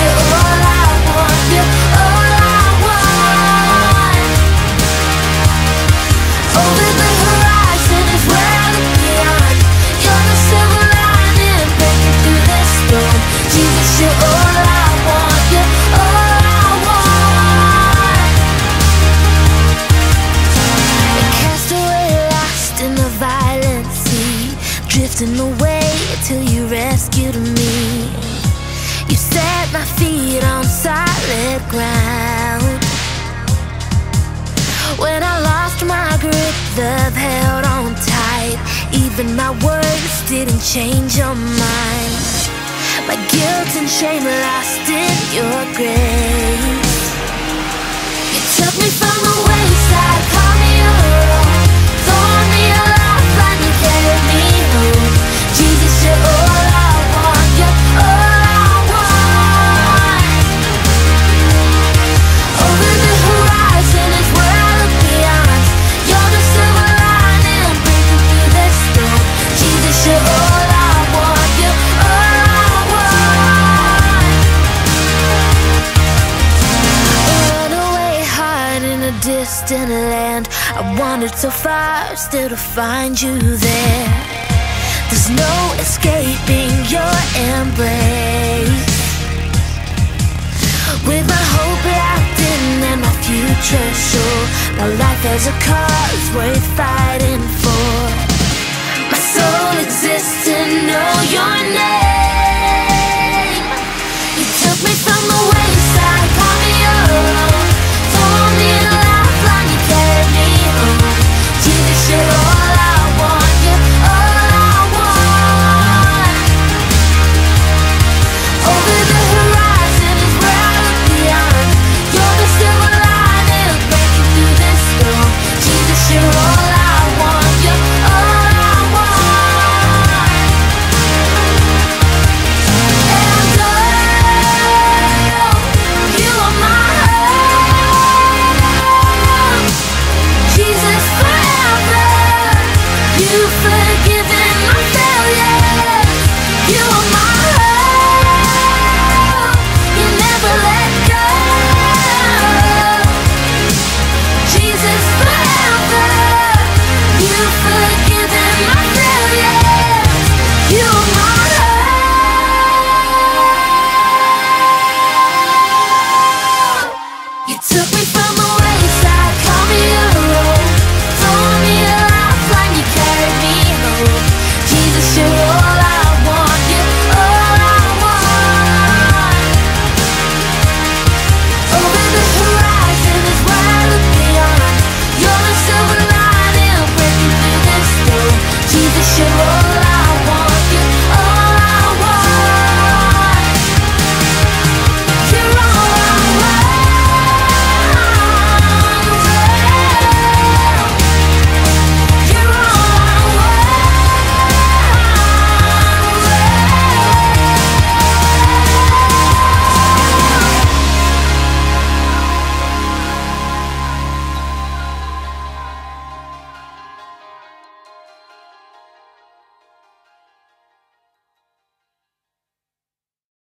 should drifting away till you rescued me. You set my feet on solid ground. When I lost my grip, love held on tight. Even my words didn't change your mind. My guilt and shame lost in your grace. You took me a distant land. I wandered so far, still to find you there. There's no escaping your embrace. With my hope locked in and my future sure, my life as a cause worth fighting